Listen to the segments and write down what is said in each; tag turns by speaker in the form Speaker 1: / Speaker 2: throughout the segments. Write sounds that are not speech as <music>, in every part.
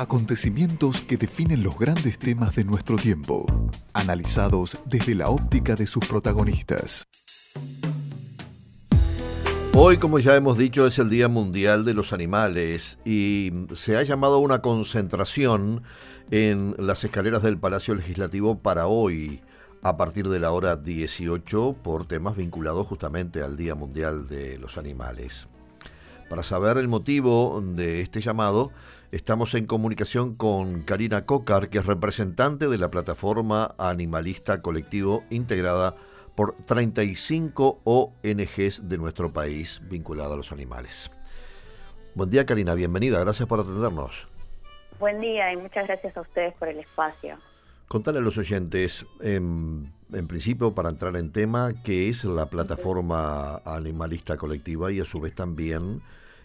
Speaker 1: Acontecimientos que definen los grandes temas de nuestro tiempo, analizados desde la óptica de sus protagonistas.
Speaker 2: Hoy, como ya hemos dicho, es el Día Mundial de los Animales y se ha llamado una concentración en las escaleras del Palacio Legislativo para hoy, a partir de la hora 18, por temas vinculados justamente al Día Mundial de los Animales. Para saber el motivo de este llamado, estamos en comunicación con Karina Cocar, que es representante de la plataforma animalista colectivo integrada por 35 ONGs de nuestro país vinculadas a los animales. Buen día Karina, bienvenida, gracias por atendernos.
Speaker 3: Buen día y muchas gracias a ustedes por el espacio.
Speaker 2: Contale a los oyentes, en, principio, para entrar en tema, qué es la plataforma animalista colectiva y a su vez también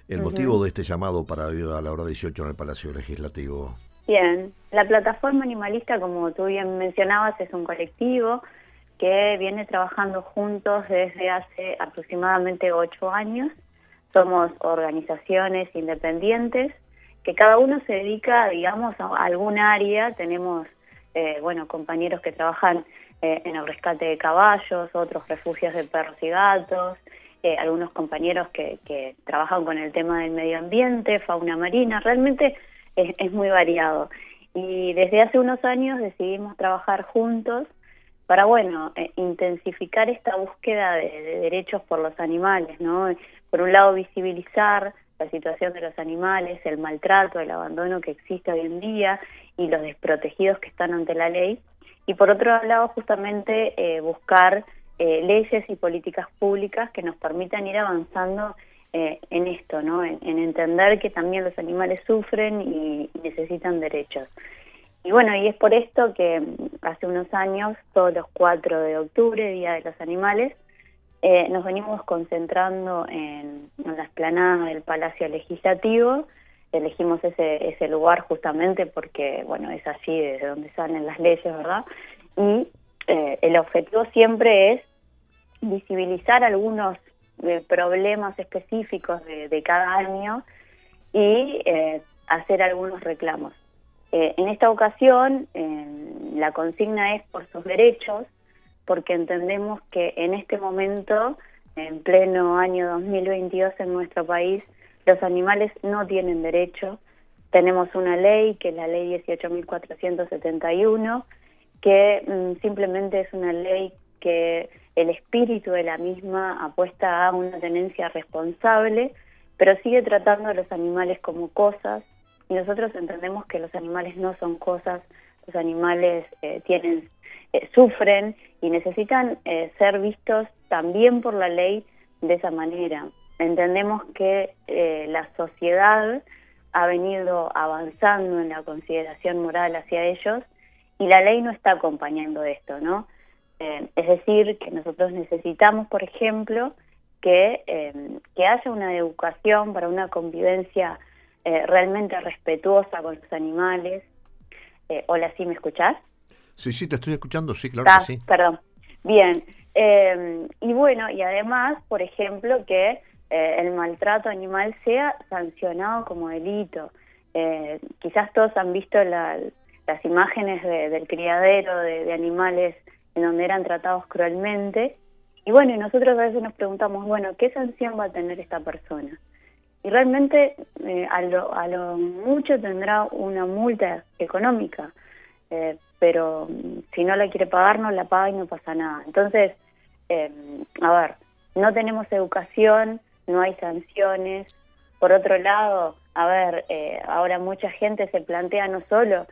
Speaker 2: el motivo de este llamado para a la hora 18 en el Palacio Legislativo.
Speaker 3: Bien, la plataforma animalista, como tú bien mencionabas, es un colectivo que viene trabajando juntos desde hace aproximadamente ocho años. Somos organizaciones independientes que cada uno se dedica, digamos, a algún área. Tenemos, eh, bueno, compañeros que trabajan eh, en el rescate de caballos, otros refugios de perros y gatos, algunos compañeros que, trabajan con el tema del medio ambiente, fauna marina. Realmente es, es muy variado. Y desde hace unos años decidimos trabajar juntos para, bueno, eh, intensificar esta búsqueda de, derechos por los animales, ¿no? Por un lado, visibilizar la situación de los animales, el maltrato, el abandono que existe hoy en día y los desprotegidos que están ante la ley. Y por otro lado, justamente eh, buscar eh, leyes y políticas públicas que nos permitan ir avanzando en esto, ¿no? En, entender que también los animales sufren y necesitan derechos. Y bueno, y es por esto que mm, hace unos años, todos los 4 de octubre, Día de los Animales, eh, nos venimos concentrando en, en la esplanada del Palacio Legislativo. Elegimos ese, ese lugar justamente porque, bueno, es allí desde donde salen las leyes, ¿verdad? Y eh, el objetivo siempre es visibilizar algunos eh, problemas específicos de, cada año y hacer algunos reclamos. Eh, en esta ocasión, la consigna es por sus derechos, porque entendemos que en este momento, en pleno año 2022 en nuestro país, los animales no tienen derecho. Tenemos una ley, que es la ley 18.471, que mm, simplemente es una ley que el espíritu de la misma apuesta a una tenencia responsable, pero sigue tratando a los animales como cosas, y nosotros entendemos que los animales no son cosas, los animales eh, tienen, eh, sufren y necesitan eh, ser vistos también por la ley de esa manera. Entendemos que la sociedad ha venido avanzando en la consideración moral hacia ellos y la ley no está acompañando esto, ¿no? Es decir, que nosotros necesitamos, por ejemplo, que, que haya una educación para una convivencia eh, realmente respetuosa con los animales. Eh, hola, ¿sí me escuchás?
Speaker 2: Sí, sí, te estoy escuchando, sí, claro
Speaker 3: que
Speaker 2: sí.
Speaker 3: Perdón. Bien. Eh, y bueno, y además, por ejemplo, que el maltrato animal sea sancionado como delito. quizás todos han visto las imágenes del criadero de, de, animales en donde eran tratados cruelmente. Y bueno, y nosotros a veces nos preguntamos, bueno, ¿qué sanción va a tener esta persona? y realmente eh, a, lo, a lo mucho tendrá una multa económica, eh, pero si no la quiere pagar no la paga y no pasa nada. Entonces, eh, a ver, no tenemos educación, no hay sanciones. Por otro lado, a ver, ahora mucha gente se plantea no solo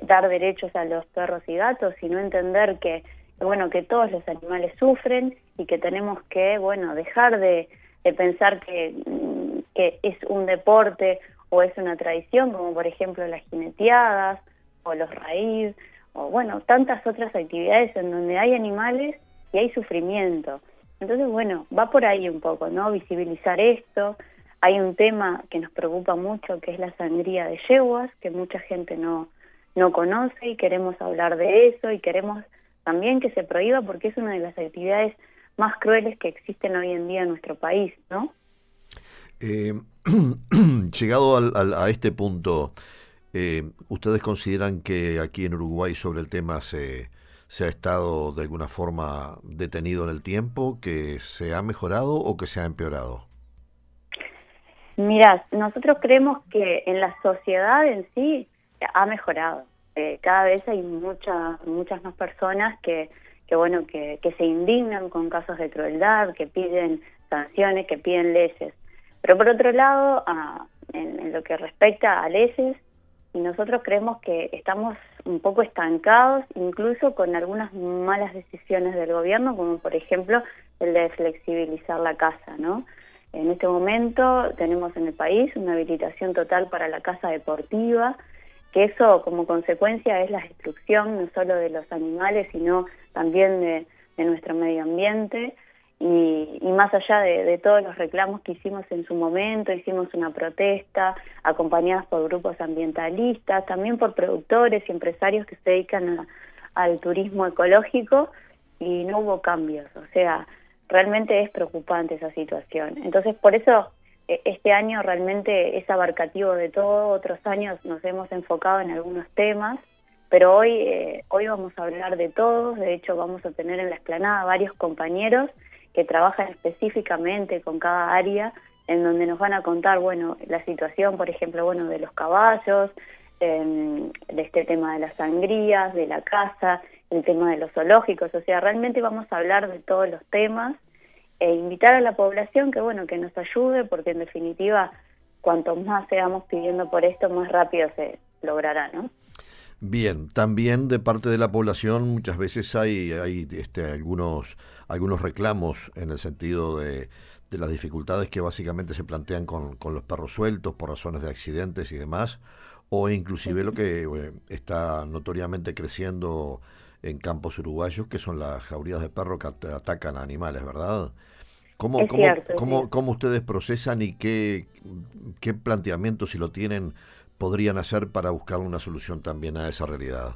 Speaker 3: dar derechos a los perros y gatos, sino entender que bueno que todos los animales sufren y que tenemos que bueno dejar de, de pensar que mm, que es un deporte o es una tradición, como por ejemplo las jineteadas o los raíz, o bueno, tantas otras actividades en donde hay animales y hay sufrimiento. Entonces, bueno, va por ahí un poco, ¿no? Visibilizar esto. Hay un tema que nos preocupa mucho, que es la sangría de yeguas, que mucha gente no, no conoce y queremos hablar de eso y queremos también que se prohíba porque es una de las actividades más crueles que existen hoy en día en nuestro país, ¿no?
Speaker 2: Eh, <clears throat> llegado a este punto, Eh, ¿Ustedes consideran que aquí en Uruguay sobre el tema se, se ha estado de alguna forma detenido en el tiempo, que se ha mejorado o que se ha empeorado?
Speaker 3: Mira, nosotros creemos que en la sociedad en sí ha mejorado. Eh, cada vez hay muchas muchas más personas que, bueno que, que se indignan con casos de crueldad, que piden sanciones, que piden leyes. Pero por otro lado, en, lo que respecta a leyes, nosotros creemos que estamos un poco estancados, incluso con algunas malas decisiones del gobierno, como por ejemplo el de flexibilizar la casa, ¿no? En este momento tenemos en el país una habilitación total para la casa deportiva, que eso como consecuencia es la destrucción no solo de los animales, sino también de nuestro medio ambiente. Y, más allá de, todos los reclamos que hicimos en su momento, hicimos una protesta acompañadas por grupos ambientalistas, también por productores y empresarios que se dedican al turismo ecológico y no hubo cambios. O sea, realmente es preocupante esa situación. Entonces, por eso este año realmente es abarcativo de todo. Otros años nos hemos enfocado en algunos temas, pero hoy, eh, hoy vamos a hablar de todos. De hecho, vamos a tener en la explanada varios compañeros que trabajan específicamente con cada área, en donde nos van a contar, bueno, la situación, por ejemplo, bueno, de los caballos, em, de este tema de las sangrías, de la casa, el tema de los zoológicos, o sea, realmente vamos a hablar de todos los temas e invitar a la población que, bueno, que nos ayude, porque en definitiva, cuanto más seamos pidiendo por esto, más rápido se logrará, ¿no?
Speaker 2: Bien, también de parte de la población muchas veces hay, hay este, algunos, algunos reclamos en el sentido de, de las dificultades que básicamente se plantean con, con, los perros sueltos por razones de accidentes y demás, o inclusive lo que eh, está notoriamente creciendo en campos uruguayos, que son las jaurías de perro que atacan a animales, ¿verdad? ¿Cómo, cómo, cómo, ¿Cómo ustedes procesan y qué, qué planteamientos, si lo tienen, podrían hacer para buscar una solución también a esa realidad?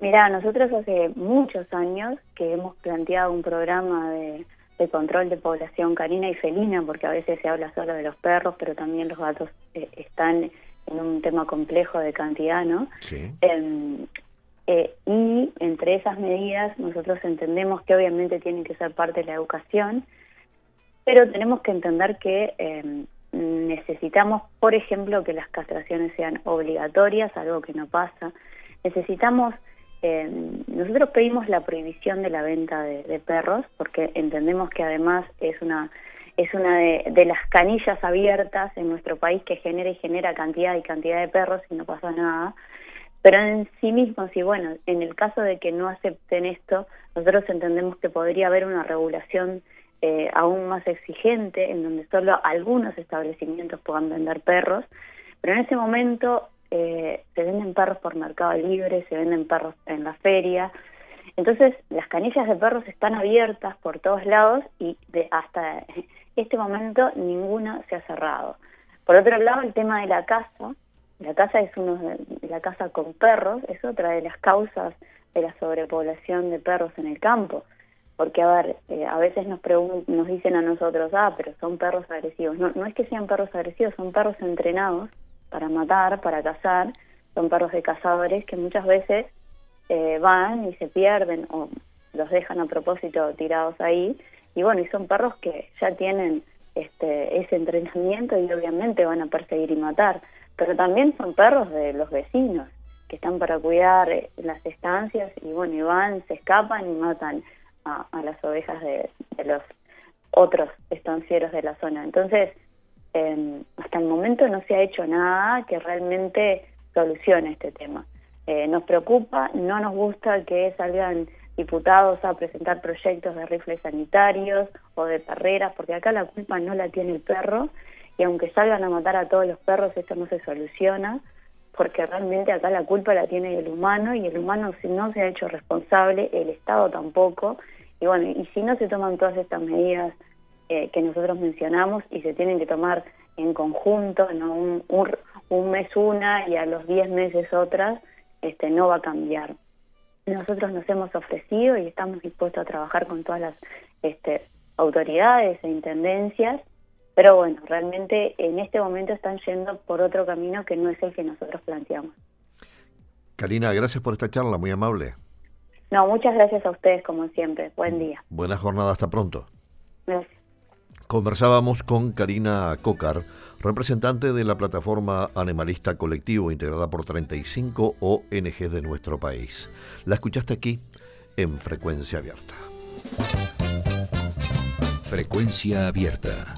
Speaker 3: Mira, nosotros hace muchos años que hemos planteado un programa de, control de población canina y felina, porque a veces se habla solo de los perros, pero también los gatos eh, están en un tema complejo de cantidad, ¿no?
Speaker 2: Sí.
Speaker 3: Em, eh, y entre esas medidas nosotros entendemos que obviamente tienen que ser parte de la educación, pero tenemos que entender que em, necesitamos, por ejemplo, que las castraciones sean obligatorias, algo que no pasa. Necesitamos, eh, nosotros pedimos la prohibición de la venta de, perros porque entendemos que además es una es una de, las canillas abiertas en nuestro país que genera y genera cantidad y cantidad de perros y no pasa nada. Pero en sí mismos, y bueno, en el caso de que no acepten esto, nosotros entendemos que podría haber una regulación eh, aún más exigente, en donde solo algunos establecimientos puedan vender perros, pero en ese momento eh, se venden perros por mercado libre, se venden perros en la feria, entonces las canillas de perros están abiertas por todos lados y de hasta este momento ninguna se ha cerrado. Por otro lado, el tema de la casa, la casa es uno de, la casa con perros, es otra de las causas de la sobrepoblación de perros en el campo porque a ver, eh, a veces nos nos dicen a nosotros, ah, pero son perros agresivos. No, no es que sean perros agresivos, son perros entrenados para matar, para cazar, son perros de cazadores que muchas veces eh, van y se pierden o los dejan a propósito tirados ahí. Y bueno, y son perros que ya tienen este, ese entrenamiento y obviamente van a perseguir y matar. Pero también son perros de los vecinos que están para cuidar eh, las estancias y bueno, y van, se escapan y matan a, las ovejas de, los otros estancieros de la zona. Entonces, em, hasta el momento no se ha hecho nada que realmente solucione este tema. Eh, nos preocupa, no nos gusta que salgan diputados a presentar proyectos de rifles sanitarios o de perreras, porque acá la culpa no la tiene el perro y aunque salgan a matar a todos los perros, esto no se soluciona porque realmente acá la culpa la tiene el humano y el humano no se ha hecho responsable, el Estado tampoco, y bueno, y si no se toman todas estas medidas eh, que nosotros mencionamos y se tienen que tomar en conjunto, no un, mes una y a los diez meses otras, este no va a cambiar. Nosotros nos hemos ofrecido y estamos dispuestos a trabajar con todas las este, autoridades e intendencias Pero bueno, realmente en este momento están yendo por otro camino que no es el que nosotros planteamos.
Speaker 2: Karina, gracias por esta charla, muy amable.
Speaker 3: No, muchas gracias a ustedes como siempre. Buen día.
Speaker 2: Buena jornada, hasta pronto.
Speaker 3: Gracias.
Speaker 2: Conversábamos con Karina Cocar, representante de la plataforma Animalista Colectivo, integrada por 35 ONG de nuestro país. La escuchaste aquí en Frecuencia Abierta.
Speaker 1: Frecuencia Abierta.